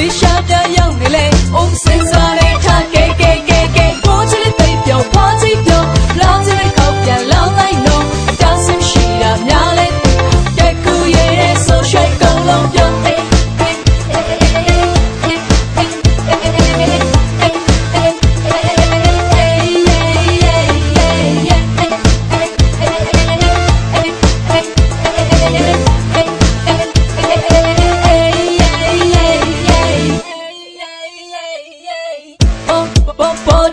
Please shout out your name, oh, since I